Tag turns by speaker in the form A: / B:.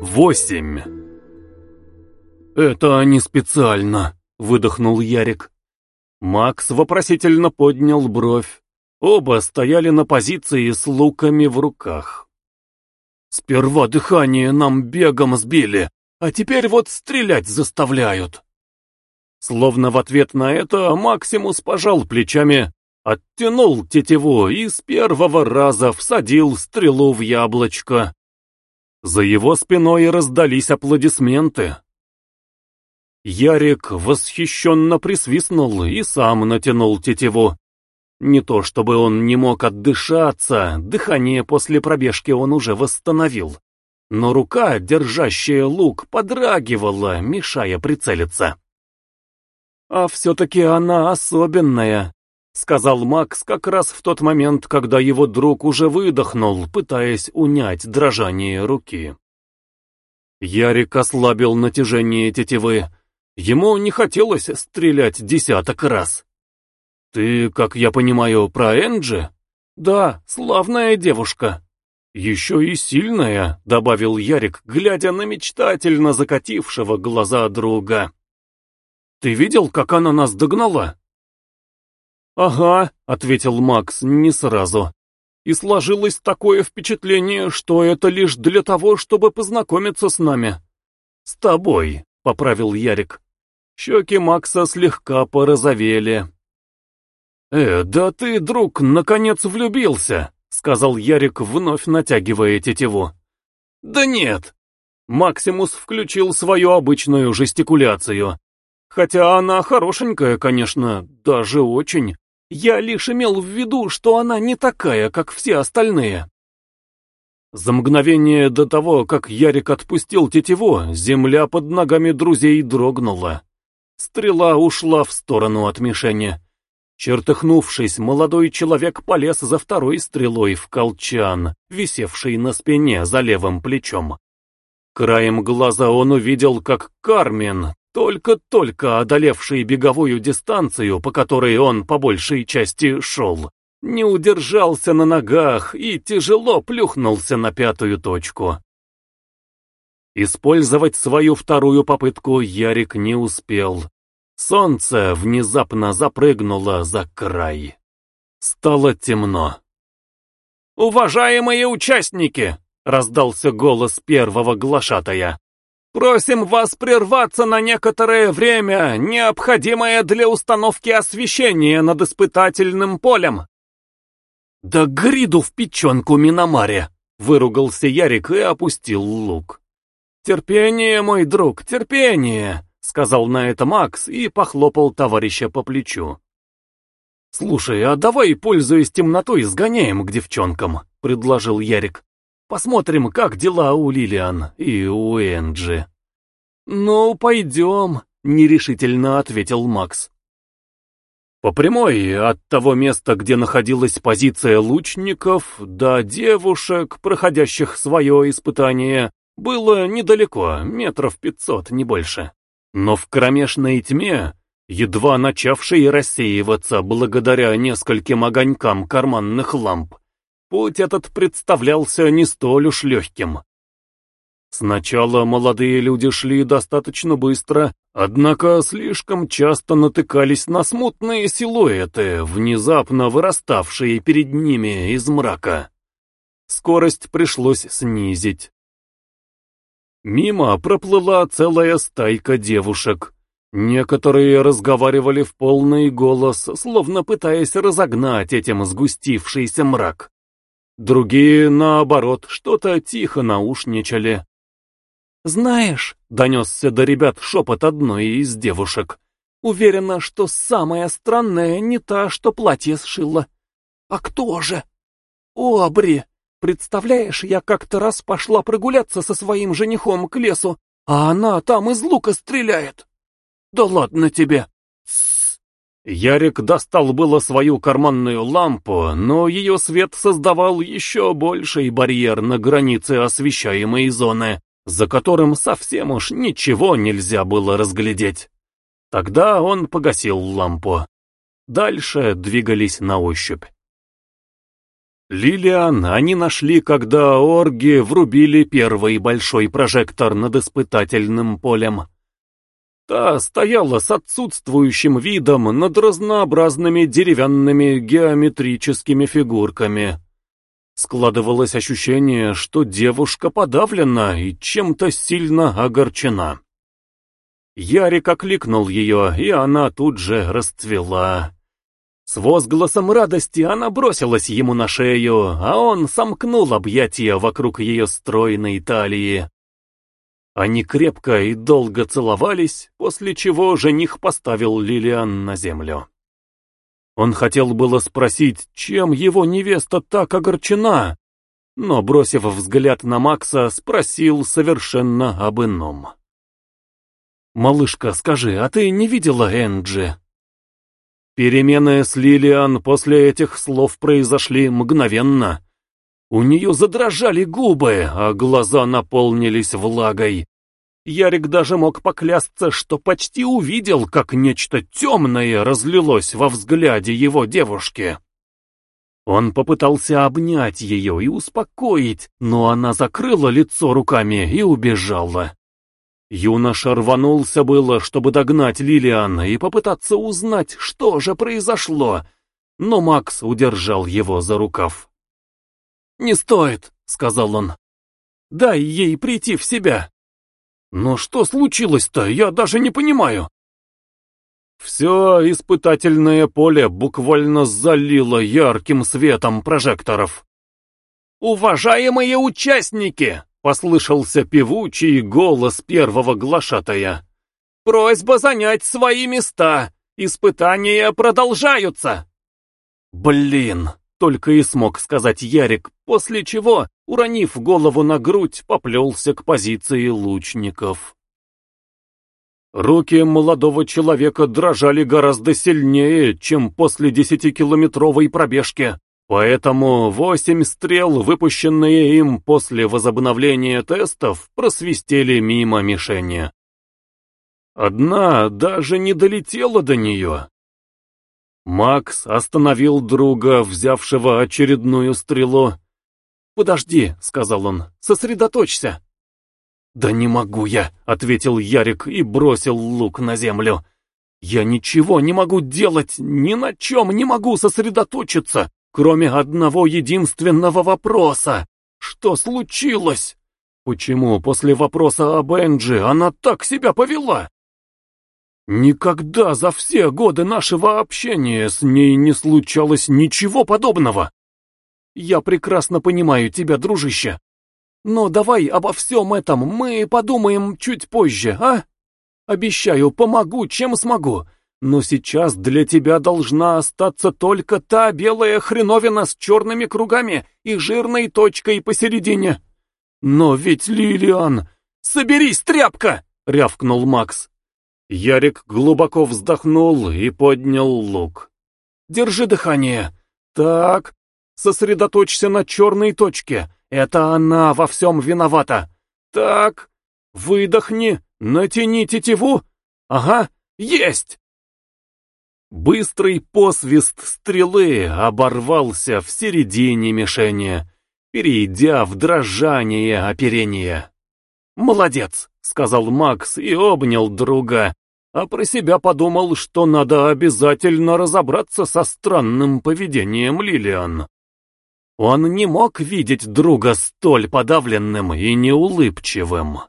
A: Восемь. «Это они специально», — выдохнул Ярик. Макс вопросительно поднял бровь. Оба стояли на позиции с луками в руках. «Сперва дыхание нам бегом сбили, а теперь вот стрелять заставляют». Словно в ответ на это Максимус пожал плечами, оттянул тетиву и с первого раза всадил стрелу в яблочко. За его спиной раздались аплодисменты. Ярик восхищенно присвистнул и сам натянул тетиву. Не то чтобы он не мог отдышаться, дыхание после пробежки он уже восстановил. Но рука, держащая лук, подрагивала, мешая прицелиться. «А все-таки она особенная», — сказал Макс как раз в тот момент, когда его друг уже выдохнул, пытаясь унять дрожание руки. Ярик ослабил натяжение тетивы. Ему не хотелось стрелять десяток раз. «Ты, как я понимаю, про Энджи?» «Да, славная девушка». «Еще и сильная», — добавил Ярик, глядя на мечтательно закатившего глаза друга. «Ты видел, как она нас догнала?» «Ага», — ответил Макс не сразу. «И сложилось такое впечатление, что это лишь для того, чтобы познакомиться с нами». «С тобой», — поправил Ярик. Щеки Макса слегка порозовели. «Э, да ты, друг, наконец влюбился», — сказал Ярик, вновь натягивая тетиву. «Да нет». Максимус включил свою обычную жестикуляцию. Хотя она хорошенькая, конечно, даже очень. Я лишь имел в виду, что она не такая, как все остальные. За мгновение до того, как Ярик отпустил тетиву, земля под ногами друзей дрогнула. Стрела ушла в сторону от мишени. Чертыхнувшись, молодой человек полез за второй стрелой в колчан, висевший на спине за левым плечом. Краем глаза он увидел, как Кармен, только-только одолевший беговую дистанцию, по которой он по большей части шел, не удержался на ногах и тяжело плюхнулся на пятую точку. Использовать свою вторую попытку Ярик не успел. Солнце внезапно запрыгнуло за край. Стало темно. «Уважаемые участники!» — раздался голос первого глашатая. Просим вас прерваться на некоторое время, необходимое для установки освещения над испытательным полем. Да гриду в печенку Миномаре, выругался Ярик и опустил лук. Терпение, мой друг, терпение, сказал на это Макс и похлопал товарища по плечу. «Слушай, а давай, пользуясь темнотой, сгоняем к девчонкам», — предложил Ярик. Посмотрим, как дела у Лилиан и у Энджи. «Ну, пойдем», — нерешительно ответил Макс. По прямой, от того места, где находилась позиция лучников, до девушек, проходящих свое испытание, было недалеко, метров пятьсот, не больше. Но в кромешной тьме, едва начавшей рассеиваться благодаря нескольким огонькам карманных ламп, Путь этот представлялся не столь уж легким. Сначала молодые люди шли достаточно быстро, однако слишком часто натыкались на смутные силуэты, внезапно выраставшие перед ними из мрака. Скорость пришлось снизить. Мимо проплыла целая стайка девушек. Некоторые разговаривали в полный голос, словно пытаясь разогнать этим сгустившийся мрак. Другие, наоборот, что-то тихо наушничали. «Знаешь», — донесся до ребят шепот одной из девушек, «уверена, что самая странная не та, что платье сшила. А кто же? Обри! Представляешь, я как-то раз пошла прогуляться со своим женихом к лесу, а она там из лука стреляет. Да ладно тебе!» Ярик достал было свою карманную лампу, но ее свет создавал еще больший барьер на границе освещаемой зоны, за которым совсем уж ничего нельзя было разглядеть. Тогда он погасил лампу. Дальше двигались на ощупь. Лилиан они нашли, когда орги врубили первый большой прожектор над испытательным полем. Та стояла с отсутствующим видом над разнообразными деревянными геометрическими фигурками. Складывалось ощущение, что девушка подавлена и чем-то сильно огорчена. Ярик окликнул ее, и она тут же расцвела. С возгласом радости она бросилась ему на шею, а он сомкнул объятия вокруг ее стройной талии. Они крепко и долго целовались, после чего жених поставил Лилиан на землю. Он хотел было спросить, чем его невеста так огорчена, но, бросив взгляд на Макса, спросил совершенно об ином. «Малышка, скажи, а ты не видела Энджи?» Перемены с Лилиан после этих слов произошли мгновенно. У нее задрожали губы, а глаза наполнились влагой. Ярик даже мог поклясться, что почти увидел, как нечто темное разлилось во взгляде его девушки. Он попытался обнять ее и успокоить, но она закрыла лицо руками и убежала. Юноша рванулся было, чтобы догнать Лилиан и попытаться узнать, что же произошло, но Макс удержал его за рукав. «Не стоит», — сказал он. «Дай ей прийти в себя». «Но что случилось-то, я даже не понимаю». Все испытательное поле буквально залило ярким светом прожекторов. «Уважаемые участники!» Послышался певучий голос первого глашатая. «Просьба занять свои места! Испытания продолжаются!» «Блин!» — только и смог сказать Ярик, после чего, уронив голову на грудь, поплелся к позиции лучников. Руки молодого человека дрожали гораздо сильнее, чем после десятикилометровой пробежки. Поэтому восемь стрел, выпущенные им после возобновления тестов, просвистели мимо мишени. Одна даже не долетела до нее. Макс остановил друга, взявшего очередную стрелу. «Подожди», — сказал он, — «сосредоточься». «Да не могу я», — ответил Ярик и бросил лук на землю. «Я ничего не могу делать, ни на чем не могу сосредоточиться кроме одного единственного вопроса. Что случилось? Почему после вопроса об Энджи она так себя повела? Никогда за все годы нашего общения с ней не случалось ничего подобного. Я прекрасно понимаю тебя, дружище. Но давай обо всем этом мы подумаем чуть позже, а? Обещаю, помогу, чем смогу. Но сейчас для тебя должна остаться только та белая хреновина с черными кругами и жирной точкой посередине. Но ведь, Лилиан... Соберись, тряпка! — рявкнул Макс. Ярик глубоко вздохнул и поднял лук. Держи дыхание. Так, сосредоточься на черной точке. Это она во всем виновата. Так, выдохни, натяни тетиву. Ага, есть! Быстрый посвист стрелы оборвался в середине мишени, перейдя в дрожание оперения. «Молодец!» — сказал Макс и обнял друга, а про себя подумал, что надо обязательно разобраться со странным поведением Лилиан. Он не мог видеть друга столь подавленным и неулыбчивым.